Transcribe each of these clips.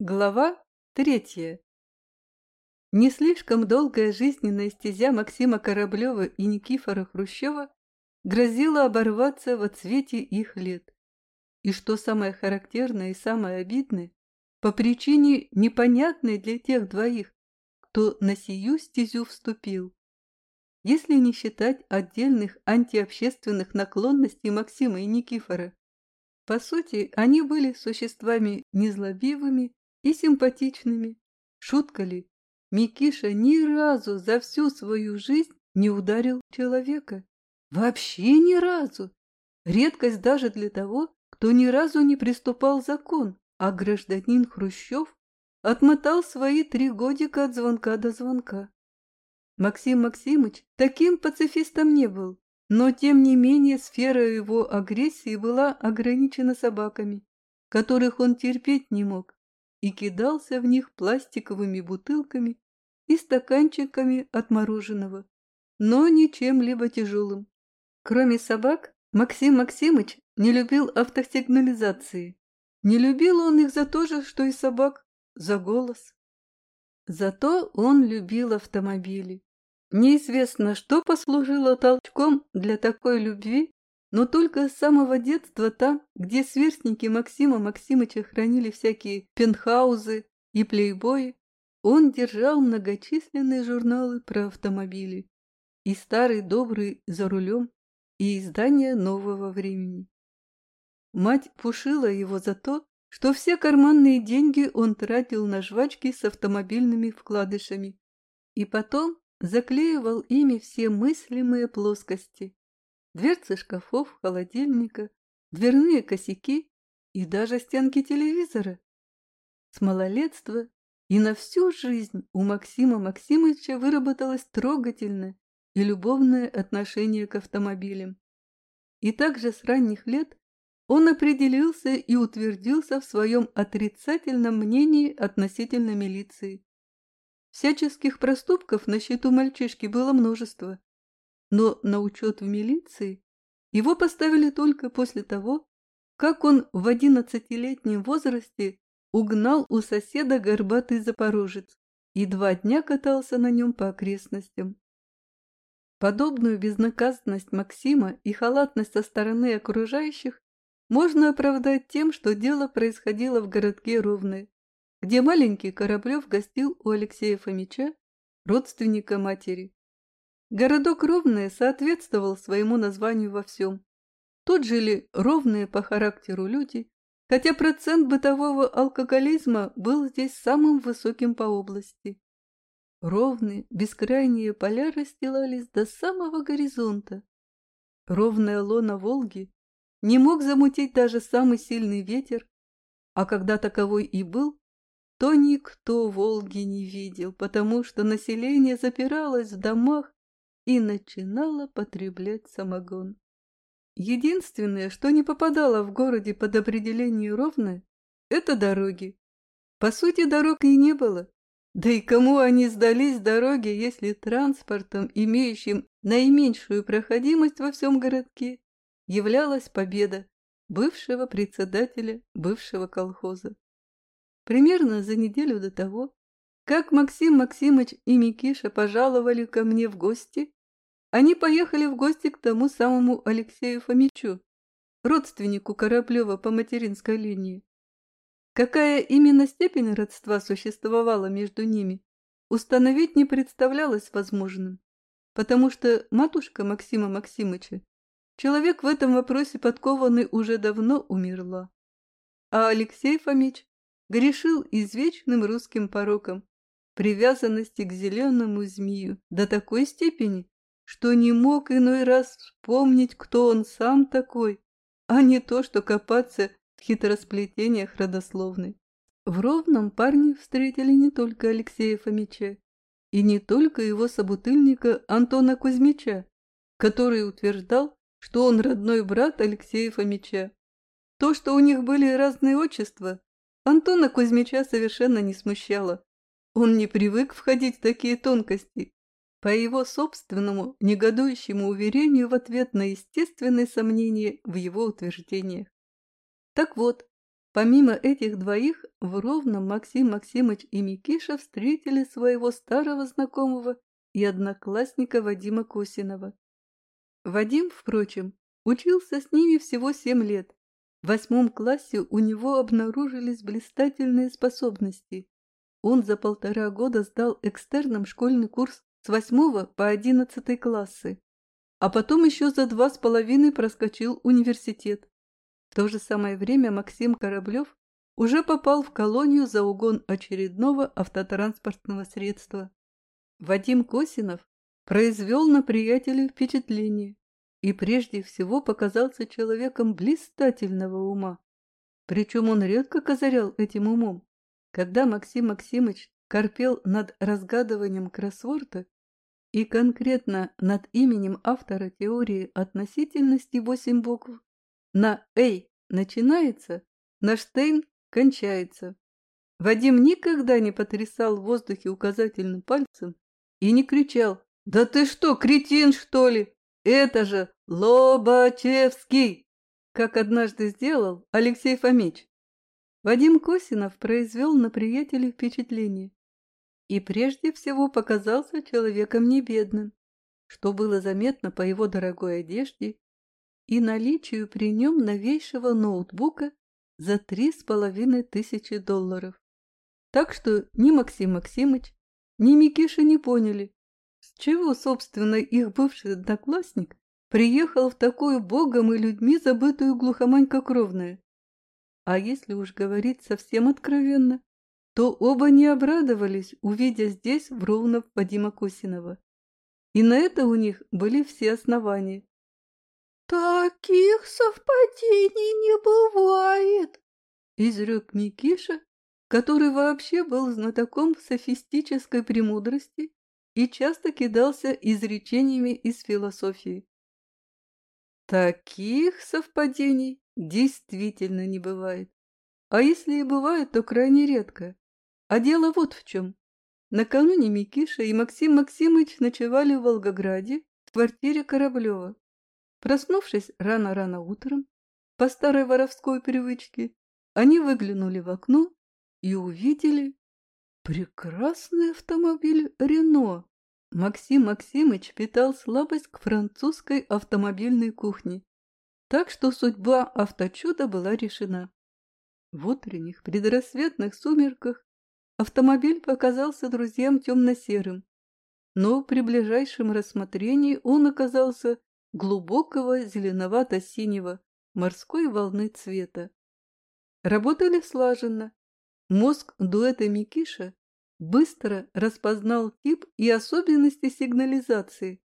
Глава третья. Не слишком долгая жизненная стезя Максима Кораблева и Никифора Хрущева грозила оборваться в отсвете их лет. И что самое характерное и самое обидное, по причине непонятной для тех двоих, кто на сию стезю вступил. Если не считать отдельных антиобщественных наклонностей Максима и Никифора, по сути, они были существами незлобивыми и симпатичными. Шутка ли? Микиша ни разу за всю свою жизнь не ударил человека. Вообще ни разу. Редкость даже для того, кто ни разу не приступал закон, а гражданин Хрущев отмотал свои три годика от звонка до звонка. Максим Максимыч таким пацифистом не был, но тем не менее сфера его агрессии была ограничена собаками, которых он терпеть не мог, и кидался в них пластиковыми бутылками и стаканчиками от мороженого, но не чем-либо тяжелым. Кроме собак, Максим Максимыч не любил автосигнализации. Не любил он их за то же, что и собак, за голос. Зато он любил автомобили. Неизвестно, что послужило толчком для такой любви, но только с самого детства там, где сверстники Максима Максимыча хранили всякие пентхаузы и плейбои, он держал многочисленные журналы про автомобили и старый добрый «За рулем» и издание нового времени. Мать пушила его за то, что все карманные деньги он тратил на жвачки с автомобильными вкладышами и потом заклеивал ими все мыслимые плоскости дверцы шкафов, холодильника, дверные косяки и даже стенки телевизора. С малолетства и на всю жизнь у Максима Максимовича выработалось трогательное и любовное отношение к автомобилям. И также с ранних лет он определился и утвердился в своем отрицательном мнении относительно милиции. Всяческих проступков на счету мальчишки было множество, но на учет в милиции его поставили только после того, как он в одиннадцатилетнем возрасте угнал у соседа горбатый запорожец и два дня катался на нем по окрестностям. Подобную безнаказанность Максима и халатность со стороны окружающих можно оправдать тем, что дело происходило в городке Ровное, где маленький Кораблев гостил у Алексея Фомича, родственника матери. Городок Ровное соответствовал своему названию во всем. Тот же ли ровные по характеру люди, хотя процент бытового алкоголизма был здесь самым высоким по области. Ровные, бескрайние поля расстилались до самого горизонта. Ровная лона Волги не мог замутить даже самый сильный ветер, а когда таковой и был, то никто Волги не видел, потому что население запиралось в домах и начинала потреблять самогон. Единственное, что не попадало в городе под определение ровное, это дороги. По сути, дорог и не было. Да и кому они сдались дороги, если транспортом, имеющим наименьшую проходимость во всем городке, являлась победа бывшего председателя бывшего колхоза. Примерно за неделю до того, как Максим Максимыч и Микиша пожаловали ко мне в гости, они поехали в гости к тому самому Алексею Фомичу, родственнику Кораблева по материнской линии. Какая именно степень родства существовала между ними, установить не представлялось возможным, потому что матушка Максима Максимыча, человек в этом вопросе подкованный, уже давно умерла. А Алексей Фомич грешил извечным русским пороком, привязанности к зеленому змею до такой степени, что не мог иной раз вспомнить, кто он сам такой, а не то, что копаться в хитросплетениях родословной. В Ровном парни встретили не только Алексея Фомича, и не только его собутыльника Антона Кузьмича, который утверждал, что он родной брат Алексея Фомича. То, что у них были разные отчества, Антона Кузьмича совершенно не смущало. Он не привык входить в такие тонкости по его собственному негодующему уверению в ответ на естественные сомнения в его утверждениях. Так вот, Помимо этих двоих, в Ровном Максим Максимыч и Микиша встретили своего старого знакомого и одноклассника Вадима Косинова. Вадим, впрочем, учился с ними всего семь лет. В восьмом классе у него обнаружились блистательные способности. Он за полтора года сдал экстерном школьный курс с восьмого по одиннадцатый классы, а потом еще за два с половиной проскочил университет. В то же самое время Максим Кораблев уже попал в колонию за угон очередного автотранспортного средства. Вадим Косинов произвел на приятеля впечатление и прежде всего показался человеком блистательного ума. Причем он редко козырял этим умом. Когда Максим Максимыч корпел над разгадыванием кроссворда и конкретно над именем автора теории относительности восемь букв, на «эй» начинается, на «штейн» кончается. Вадим никогда не потрясал в воздухе указательным пальцем и не кричал «Да ты что, кретин, что ли? Это же Лобачевский!» как однажды сделал Алексей Фомич. Вадим Косинов произвел на приятелей впечатление и прежде всего показался человеком небедным, что было заметно по его дорогой одежде и наличию при нем новейшего ноутбука за три с половиной тысячи долларов. Так что ни Максим Максимыч, ни Микиша не поняли, с чего, собственно, их бывший одноклассник приехал в такую богом и людьми забытую глухомань как ровная. А если уж говорить совсем откровенно, то оба не обрадовались, увидя здесь Вровнов Вадима Косинова. И на это у них были все основания. «Таких совпадений не бывает!» — изрек Микиша, который вообще был знатоком софистической премудрости и часто кидался изречениями из философии. Таких совпадений действительно не бывает. А если и бывает, то крайне редко. А дело вот в чем. Накануне Микиша и Максим Максимыч ночевали в Волгограде в квартире Кораблева. Проснувшись рано-рано утром, по старой воровской привычке, они выглянули в окно и увидели прекрасный автомобиль «Рено». Максим Максимыч питал слабость к французской автомобильной кухне, так что судьба авточуда была решена. В утренних предрассветных сумерках автомобиль показался друзьям темно-серым, но при ближайшем рассмотрении он оказался глубокого зеленовато-синего морской волны цвета. Работали слаженно. Мозг дуэта Микиша быстро распознал тип и особенности сигнализации,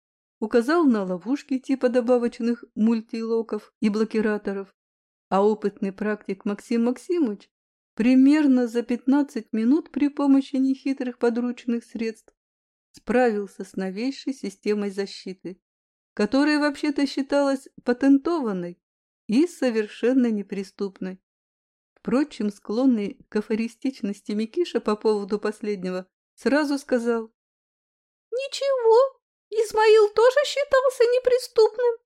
указал на ловушки типа добавочных мультилоков и блокираторов, а опытный практик Максим Максимович примерно за 15 минут при помощи нехитрых подручных средств справился с новейшей системой защиты которая вообще-то считалась патентованной и совершенно неприступной. Впрочем, склонный к афористичности Микиша по поводу последнего сразу сказал. «Ничего, Исмаил тоже считался неприступным».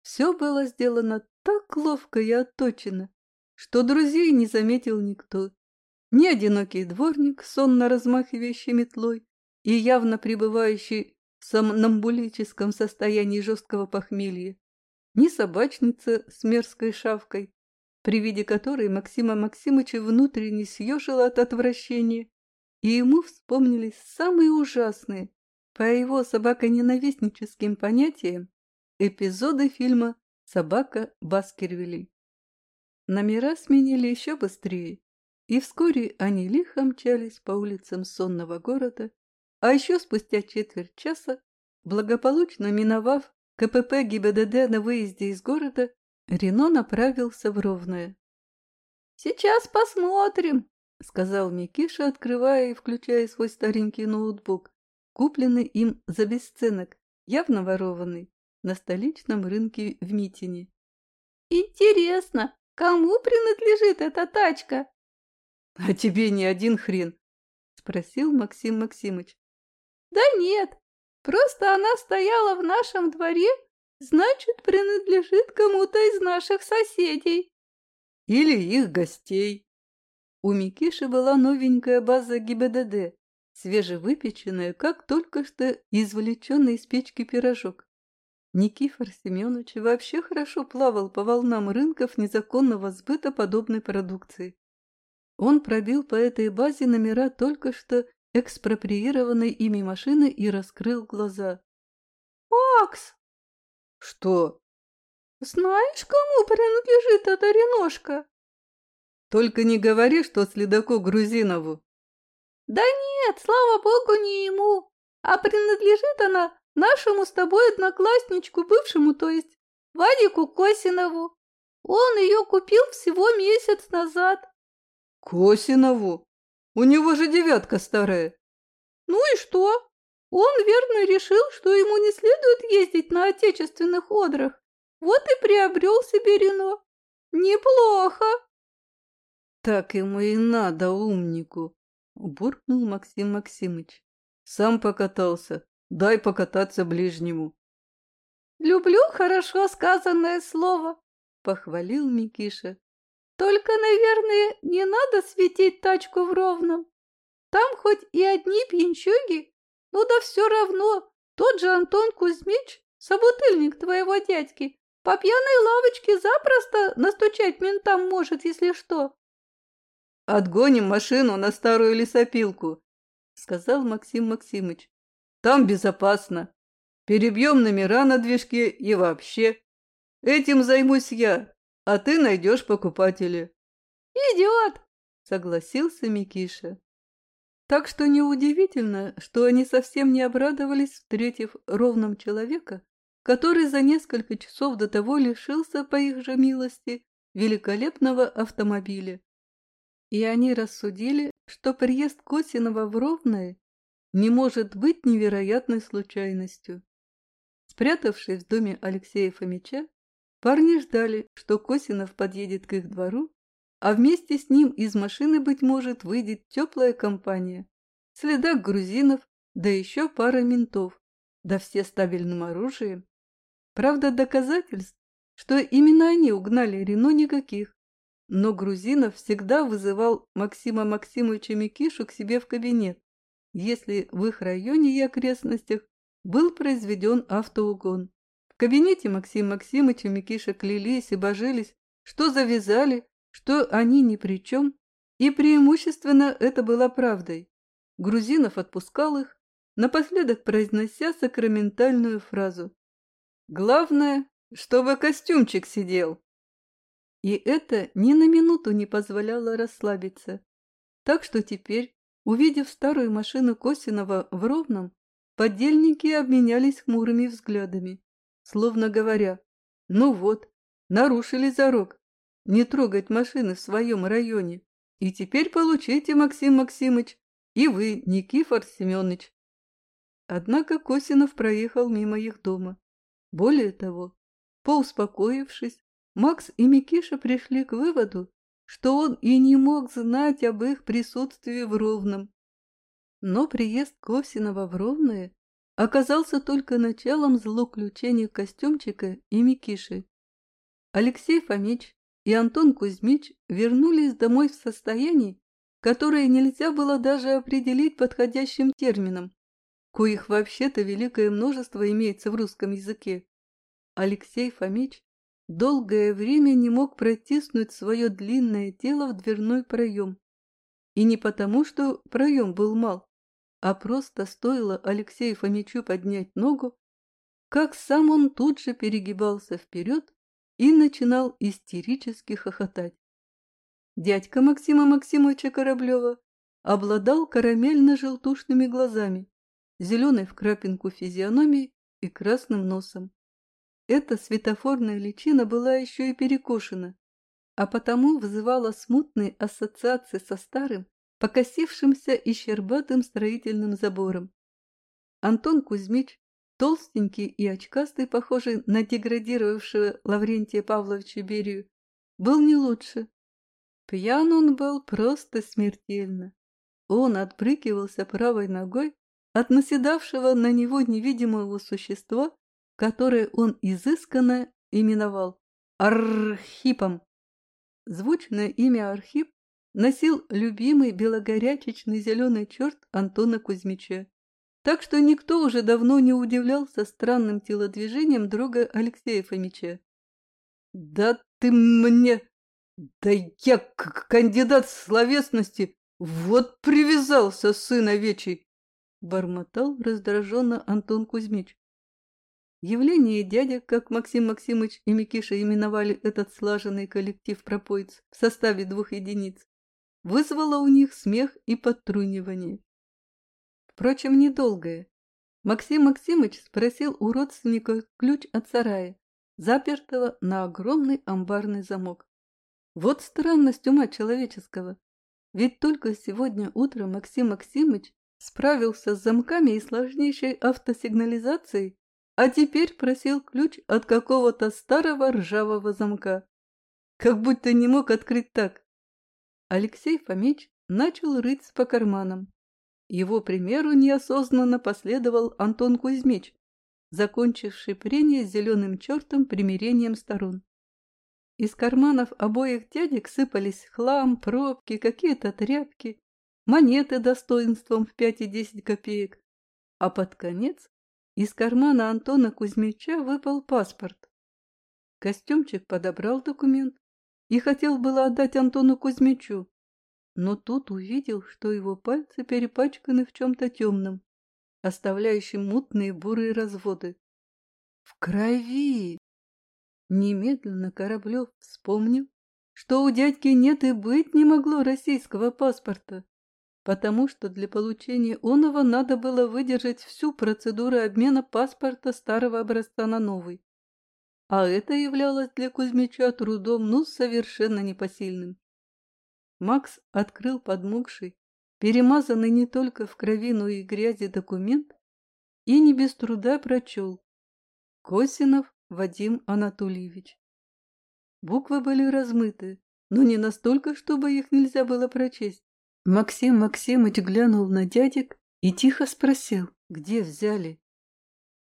Все было сделано так ловко и отточено, что друзей не заметил никто. Ни одинокий дворник, сонно размахивающий метлой и явно пребывающий в сомнамбулическом состоянии жесткого похмелья, ни собачница с мерзкой шавкой, при виде которой Максима Максимыча внутренне съежила от отвращения, и ему вспомнились самые ужасные, по его собаконенавистническим понятиям, эпизоды фильма «Собака Баскервилей». Номера сменили еще быстрее, и вскоре они лихо мчались по улицам сонного города, а еще спустя четверть часа, благополучно миновав КПП ГИБДД на выезде из города, Рено направился в Ровное. «Сейчас посмотрим», — сказал Микиша, открывая и включая свой старенький ноутбук, купленный им за бесценок, явно ворованный, на столичном рынке в Митине. «Интересно, кому принадлежит эта тачка?» «А тебе не один хрен», — спросил Максим Максимыч. Да нет, просто она стояла в нашем дворе, значит, принадлежит кому-то из наших соседей. или их гостей. У Микиши была новенькая база ГИБДД, свежевыпеченная, как только что извлеченный из печки пирожок. Никифор Семенович вообще хорошо плавал по волнам рынков незаконного сбыта подобной продукции. Он пробил по этой базе номера только что экспроприированной ими машины и раскрыл глаза. «Макс!» «Что?» «Знаешь, кому принадлежит эта реношка?» «Только не говори, что следаку Грузинову». «Да нет, слава богу, не ему, а принадлежит она нашему с тобой одноклассничку, бывшему, то есть Вадику Косинову. Он ее купил всего месяц назад». «Косинову? У него же девятка старая». «Ну и что? Он верно решил, что ему не следует ездить на отечественных одрах, вот и приобрел себе Рено. Неплохо. Так ему и надо, умнику, буркнул Максим Максимыч. Сам покатался, дай покататься ближнему. Люблю хорошо сказанное слово, похвалил Микиша. Только, наверное, не надо светить тачку в ровном. Там хоть и одни пьянчуги, но да все равно тот же Антон Кузьмич, собутыльник твоего дядьки, по пьяной лавочке запросто настучать ментам может, если что. Отгоним машину на старую лесопилку, сказал Максим Максимыч. Там безопасно. Перебьем номера на движке и вообще. Этим займусь я, а ты найдешь покупателя. Идет, согласился Микиша. Так что неудивительно, что они совсем не обрадовались, встретив ровном человека, который за несколько часов до того лишился, по их же милости, великолепного автомобиля. И они рассудили, что приезд Косинова в Ровное не может быть невероятной случайностью. Спрятавшись в доме Алексея Фомича, парни ждали, что Косинов подъедет к их двору, а вместе с ним из машины, быть может, выйдет теплая компания, следак грузинов, да еще пара ментов, да все с табельным оружием Правда, доказательств, что именно они угнали Рено, никаких. Но Грузинов всегда вызывал Максима Максимовича Микишу к себе в кабинет, если в их районе и окрестностях был произведен автоугон. В кабинете Максим Максимович и Микиша клялись и божились, что завязали, что они ни при чем, и преимущественно это было правдой. Грузинов отпускал их, напоследок произнося сакраментальную фразу Главное, чтобы костюмчик сидел. И это ни на минуту не позволяло расслабиться. Так что теперь, увидев старую машину Косинова в Ровном, подельники обменялись хмурыми взглядами, словно говоря, ну вот, нарушили зарок, не трогать машины в своем районе. И теперь получите, Максим Максимыч, и вы, Никифор Семенович. Однако Косинов проехал мимо их дома. Более того, поуспокоившись, Макс и Микиша пришли к выводу, что он и не мог знать об их присутствии в Ровном. Но приезд Косинова в Ровное оказался только началом злоключения костюмчика и Микиши. Алексей Фомич и Антон Кузьмич вернулись домой в состоянии, которое нельзя было даже определить подходящим термином коих вообще-то великое множество имеется в русском языке. Алексей Фомич долгое время не мог протиснуть свое длинное тело в дверной проем. И не потому, что проем был мал, а просто стоило Алексею Фомичу поднять ногу, как сам он тут же перегибался вперед и начинал истерически хохотать. Дядька Максима Максимовича Кораблева обладал карамельно-желтушными глазами, зеленой в крапинку физиономией и красным носом. Эта светофорная личина была еще и перекошена, а потому вызывала смутные ассоциации со старым, покосившимся и щербатым строительным забором. Антон Кузьмич, толстенький и очкастый, похожий на деградировавшего Лаврентия Павловича Берию, был не лучше. Пьян он был просто смертельно. Он отбрыкивался правой ногой от наседавшего на него невидимого существа, которое он изысканно именовал Архипом. звучное имя Архип носил любимый белогорячечный зеленый черт Антона Кузьмича. Так что никто уже давно не удивлялся странным телодвижением друга Алексея Фомича. «Да ты мне! Да я кандидат словесности! Вот привязался сын овечий!» Бормотал раздраженно Антон Кузьмич. Явление дядя, как Максим Максимыч и Микиша именовали этот слаженный коллектив пропоиц в составе двух единиц, вызвало у них смех и подтрунивание. Впрочем, недолгое. Максим Максимыч спросил у родственника ключ от сарая, запертого на огромный амбарный замок. Вот странность ума человеческого. Ведь только сегодня утром Максим Максимыч справился с замками и сложнейшей автосигнализацией, а теперь просил ключ от какого-то старого ржавого замка. Как будто не мог открыть так. Алексей Фомич начал рыть по карманам. Его примеру неосознанно последовал Антон Кузьмич, закончивший прение с зеленым чертом примирением сторон. Из карманов обоих дядек сыпались хлам, пробки, какие-то тряпки, монеты достоинством в пять и десять копеек, а под конец из кармана Антона Кузьмича выпал паспорт. Костюмчик подобрал документ и хотел было отдать Антону Кузьмичу, но тут увидел, что его пальцы перепачканы в чем-то темном, оставляющем мутные бурые разводы. В крови! Немедленно Кораблев вспомнил, что у дядьки нет и быть не могло российского паспорта потому что для получения оного надо было выдержать всю процедуру обмена паспорта старого образца на новый. А это являлось для Кузьмича трудом, ну, совершенно непосильным. Макс открыл подмокший, перемазанный не только в крови, но и грязи документ и не без труда прочел. Косинов Вадим Анатольевич. Буквы были размыты, но не настолько, чтобы их нельзя было прочесть. Максим Максимыч глянул на дядек и тихо спросил, где взяли.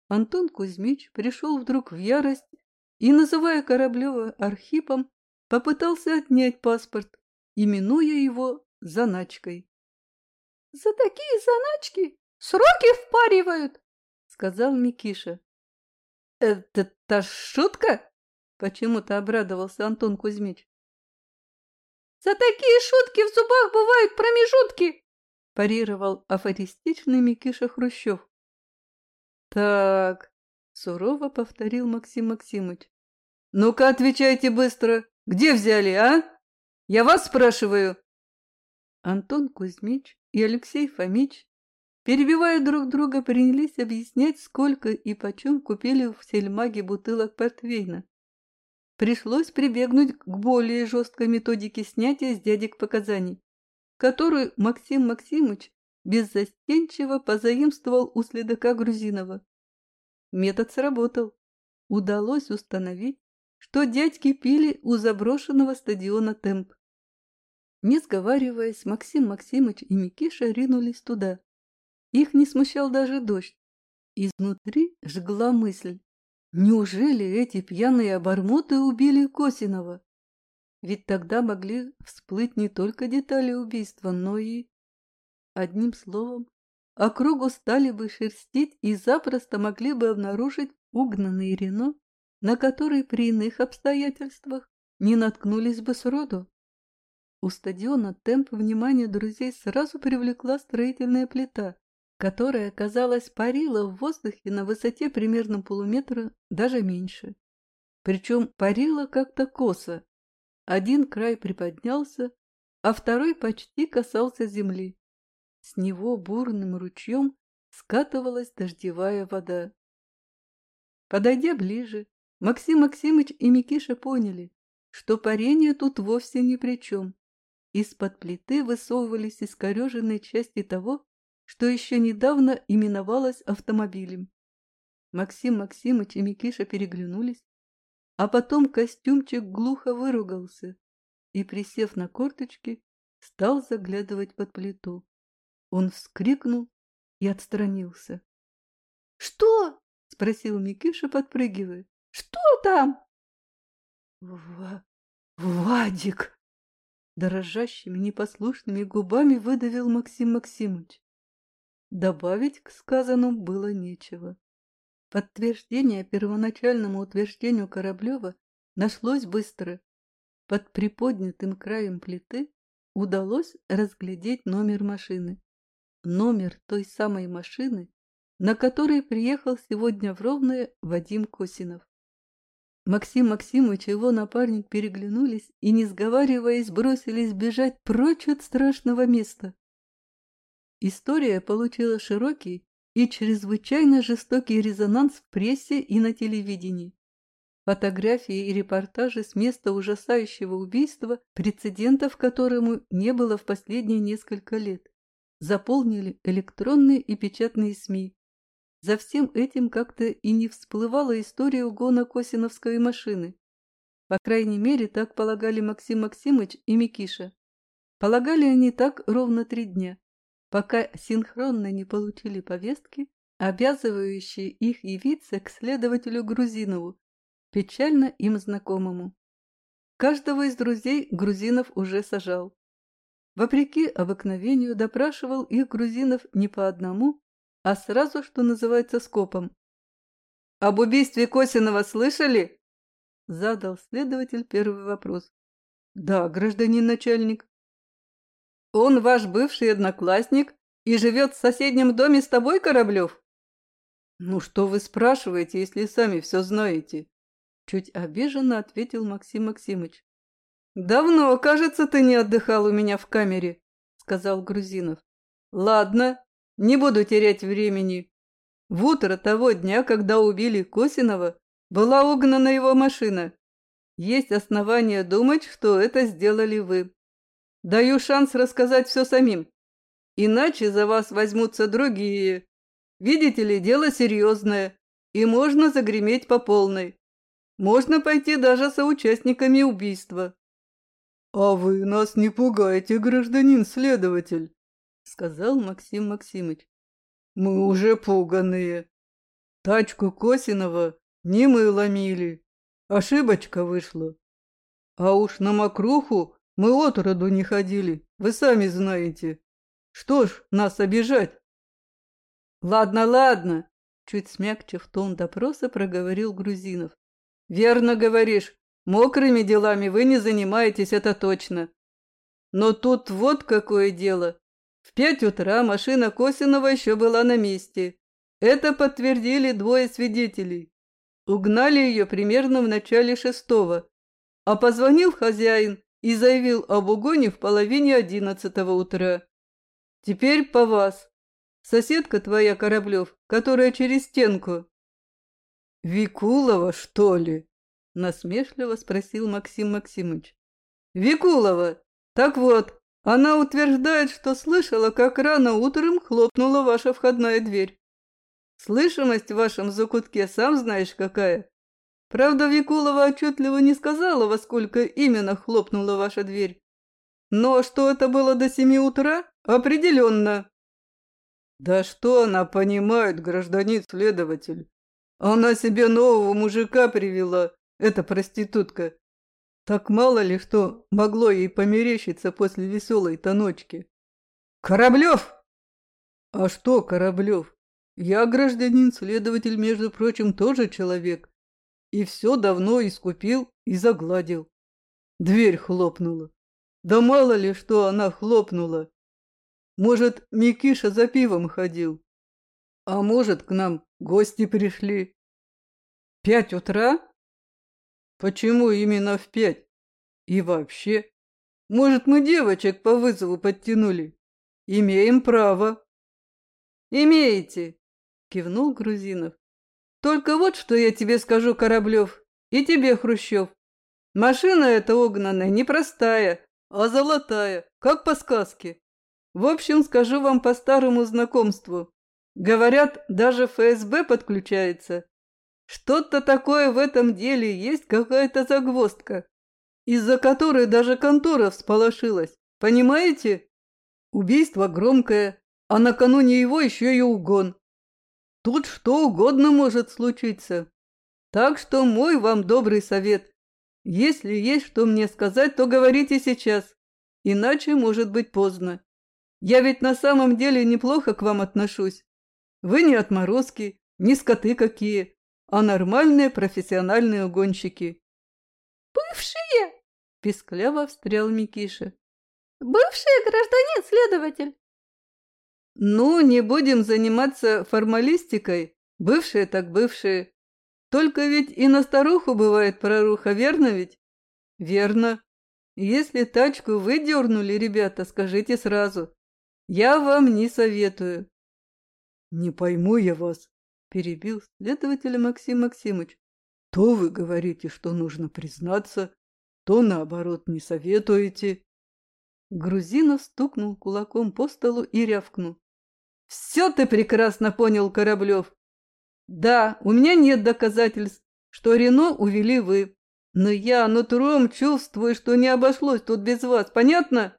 Антон Кузьмич пришел вдруг в ярость и, называя Кораблева Архипом, попытался отнять паспорт, именуя его заначкой. — За такие заначки сроки впаривают, — сказал Микиша. — Это-то шутка? — почему-то обрадовался Антон Кузьмич. За такие шутки в зубах бывают промежутки!» парировал афористичный Микиша Хрущев. «Так», — сурово повторил Максим Максимыч. «Ну-ка, отвечайте быстро. Где взяли, а? Я вас спрашиваю». Антон Кузьмич и Алексей Фомич, перебивая друг друга, принялись объяснять, сколько и почем купили в сельмаге бутылок портвейна пришлось прибегнуть к более жесткой методике снятия с дядек показаний, которую Максим Максимыч беззастенчиво позаимствовал у следака Грузинова. Метод сработал. Удалось установить, что дядьки пили у заброшенного стадиона «Темп». Не сговариваясь, Максим Максимыч и Микиша ринулись туда. Их не смущал даже дождь. Изнутри жгла мысль. Неужели эти пьяные обормоты убили Косинова? Ведь тогда могли всплыть не только детали убийства, но и... Одним словом, округу стали бы шерстить и запросто могли бы обнаружить угнанный Рено, на который при иных обстоятельствах не наткнулись бы сроду. У стадиона темп внимания друзей сразу привлекла строительная плита, которая, казалось, парила в воздухе на высоте примерно полуметра, даже меньше. Причем парила как-то косо. Один край приподнялся, а второй почти касался земли. С него бурным ручьем скатывалась дождевая вода. Подойдя ближе, Максим Максимыч и Микиша поняли, что парение тут вовсе ни при чем. Из-под плиты высовывались искореженные части того, что еще недавно именовалось автомобилем. Максим Максимыч и Микиша переглянулись, а потом костюмчик глухо выругался и, присев на корточки, стал заглядывать под плиту. Он вскрикнул и отстранился. — Что? — спросил Микиша, подпрыгивая. — Что там? Вадик! Дрожащими непослушными губами выдавил Максим Максимович. Добавить к сказанному было нечего. Подтверждение первоначальному утверждению Кораблева нашлось быстро. Под приподнятым краем плиты удалось разглядеть номер машины. Номер той самой машины, на которой приехал сегодня в Ровное Вадим Косинов. Максим Максимович и его напарник переглянулись и, не сговариваясь, бросились бежать прочь от страшного места. История получила широкий и чрезвычайно жестокий резонанс в прессе и на телевидении. Фотографии и репортажи с места ужасающего убийства, прецедентов которому не было в последние несколько лет, заполнили электронные и печатные СМИ, за всем этим как-то и не всплывала история угона Косиновской машины. По крайней мере, так полагали Максим Максимыч и Микиша. Полагали они так ровно три дня, пока синхронно не получили повестки, обязывающие их явиться к следователю Грузинову, печально им знакомому. Каждого из друзей Грузинов уже сажал. Вопреки обыкновению допрашивал их Грузинов не по одному, а сразу, что называется, скопом. «Об убийстве Косинова слышали?» Задал следователь первый вопрос. «Да, гражданин начальник». «Он ваш бывший одноклассник и живет в соседнем доме с тобой, Кораблев?» «Ну что вы спрашиваете, если сами все знаете?» Чуть обиженно ответил Максим Максимыч. «Давно, кажется, ты не отдыхал у меня в камере», — сказал Грузинов. «Ладно, не буду терять времени. В утро того дня, когда убили Косинова, была угнана его машина. Есть основания думать, что это сделали вы. Даю шанс рассказать все самим. Иначе за вас возьмутся другие. Видите ли, дело серьезное, и можно загреметь по полной. Можно пойти даже соучастниками убийства. — А вы нас не пугаете, гражданин следователь, — сказал Максим Максимыч. «Мы уже пуганые. Тачку Косинова не мы ломили. Ошибочка вышла. А уж на мокруху мы отроду не ходили, вы сами знаете. Что ж, нас обижать?» «Ладно, ладно», — чуть смягчив тон допроса, проговорил Грузинов. «Верно говоришь, мокрыми делами вы не занимаетесь, это точно. Но тут вот какое дело. В пять утра машина Косинова еще была на месте. Это подтвердили двое свидетелей. Угнали ее примерно в начале шестого. А позвонил хозяин и заявил об угоне в половине одиннадцатого утра. Теперь по вас. Соседка твоя, Кораблев, которая через стенку. Викулова, что ли? Насмешливо спросил Максим Максимович. Викулова. Так вот, она утверждает, что слышала, как рано утром хлопнула ваша входная дверь. Слышимость в вашем закутке сам знаешь какая. Правда, Викулова отчетливо не сказала, во сколько именно хлопнула ваша дверь. Но что это было до семи утра, определенно. Да что она понимает, гражданин следователь? Она себе нового мужика привела, эта проститутка. Так мало ли что могло ей померещиться после веселой-то ночки. «Кораблев!» «А что, Кораблев? Я гражданин-следователь, между прочим, тоже человек. И все давно искупил и загладил. Дверь хлопнула. Да мало ли что она хлопнула. Может, Микиша за пивом ходил. А может, к нам гости пришли. Пять утра? Почему именно в пять? И вообще, может, мы девочек по вызову подтянули? Имеем право. Имеете, кивнул Грузинов. Только вот что я тебе скажу, Кораблев, и тебе, Хрущев. Машина эта угнанная непростая, а золотая, как по сказке. В общем, скажу вам по старому знакомству. Говорят, даже ФСБ подключается. Что-то такое в этом деле есть какая-то загвоздка, из-за которой даже контора всполошилась. Понимаете? Убийство громкое, а накануне его еще и угон. Тут что угодно может случиться. Так что мой вам добрый совет. Если есть что мне сказать, то говорите сейчас, иначе может быть поздно. Я ведь на самом деле неплохо к вам отношусь. Вы не отморозки, не скоты какие, а нормальные профессиональные гонщики. «Бывшие!» – пискляво встрял Микиша. «Бывший гражданин-следователь!» «Ну, не будем заниматься формалистикой. Бывшие так бывшие. Только ведь и на старуху бывает проруха, верно ведь?» «Верно. Если тачку вы дернули, ребята, скажите сразу. Я вам не советую». «Не пойму я вас», – перебил следователя Максим Максимыч. «То вы говорите, что нужно признаться, то, наоборот, не советуете». Грузинов стукнул кулаком по столу и рявкнул. «Все ты прекрасно понял, Кораблев. Да, у меня нет доказательств, что Рено увели вы, но я нутром чувствую, что не обошлось тут без вас, понятно?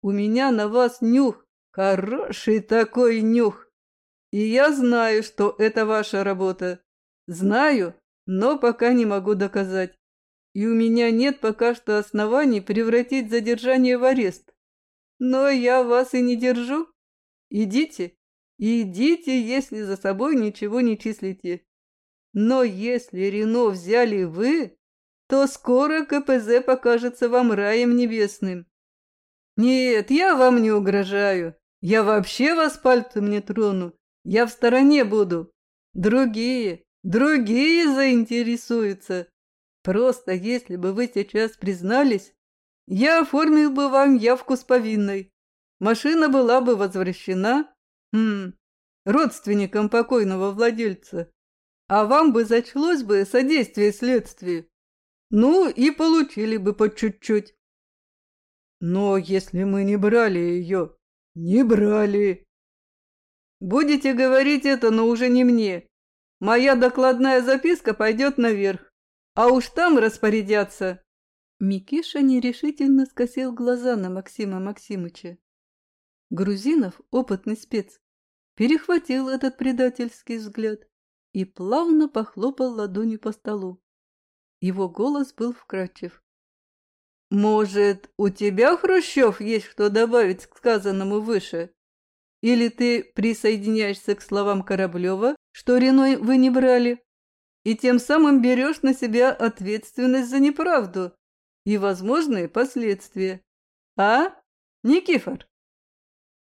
У меня на вас нюх, хороший такой нюх. И я знаю, что это ваша работа. Знаю, но пока не могу доказать. И у меня нет пока что оснований превратить задержание в арест. Но я вас и не держу. Идите, идите, если за собой ничего не числите. Но если Рено взяли вы, то скоро КПЗ покажется вам раем небесным. Нет, я вам не угрожаю. Я вообще вас пальцем не трону. Я в стороне буду. Другие, другие заинтересуются. Просто если бы вы сейчас признались, я оформил бы вам явку с повинной. Машина была бы возвращена хм, родственникам покойного владельца, а вам бы зачлось бы содействие следствию. Ну и получили бы по чуть-чуть. Но если мы не брали ее, не брали. Будете говорить это, но уже не мне. Моя докладная записка пойдет наверх, а уж там распорядятся. Микиша нерешительно скосил глаза на Максима Максимыча. Грузинов, опытный спец, перехватил этот предательский взгляд и плавно похлопал ладонью по столу. Его голос был вкрадчив. «Может, у тебя, Хрущев, есть что добавить к сказанному выше? Или ты присоединяешься к словам Кораблева, что Реной вы не брали, и тем самым берешь на себя ответственность за неправду и возможные последствия? А, Никифор?»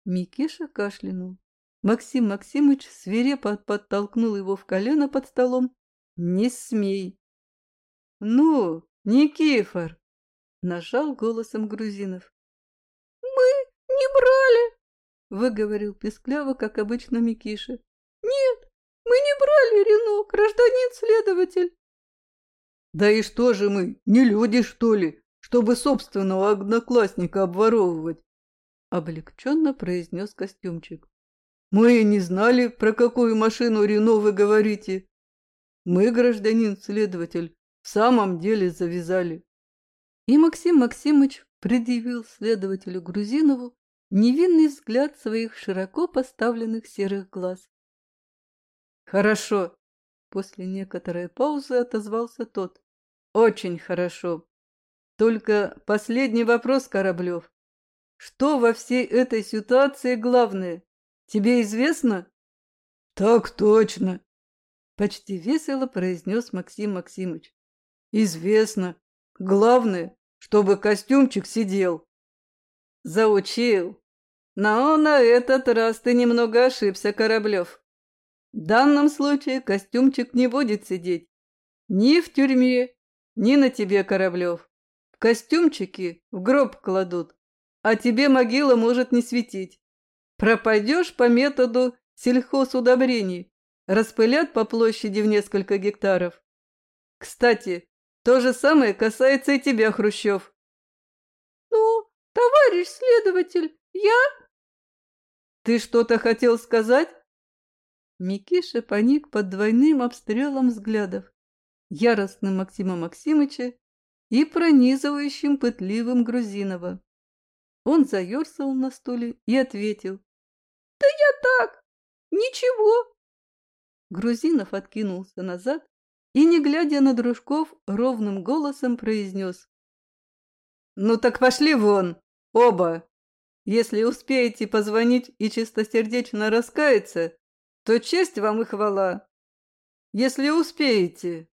Микиша кашлянул. Максим Максимыч свирепо подтолкнул его в колено под столом. «Не смей!» «Ну, Никифор!» — нажал голосом Грузинов. «Мы не брали!» — выговорил пескляво, как обычно Микиша. «Нет, мы не брали Рено, гражданин-следователь!» «Да и что же мы, не люди, что ли, чтобы собственного одноклассника обворовывать?» — облегченно произнес костюмчик. «Мы не знали, про какую машину Рено вы говорите. Мы, гражданин-следователь, в самом деле завязали. И Максим Максимыч предъявил следователю Грузинову невинный взгляд своих широко поставленных серых глаз. «Хорошо», — после некоторой паузы отозвался тот. «Очень хорошо. Только последний вопрос, Кораблев. Что во всей этой ситуации главное? Тебе известно?» «Так точно», — почти весело произнес Максим Максимыч. Известно. Главное, чтобы костюмчик сидел. Заучил. Но на этот раз ты немного ошибся, Кораблев. В данном случае костюмчик не будет сидеть. Ни в тюрьме, ни на тебе, Кораблев. В костюмчике в гроб кладут, а тебе могила может не светить. Пропадешь по методу сельхозудобрений. Распылят по площади в несколько гектаров. Кстати, то же самое касается и тебя, Хрущев. Ну, товарищ следователь, я... Ты что-то хотел сказать? Микиша паник под двойным обстрелом взглядов, яростным Максима Максимыча и пронизывающим пытливым Грузинова. Он заерзал на стуле и ответил. «Да я так! Ничего!» Грузинов откинулся назад и, не глядя на дружков, ровным голосом произнес. «Ну так пошли вон, оба! Если успеете позвонить и чистосердечно раскаяться, то честь вам и хвала. Если успеете!»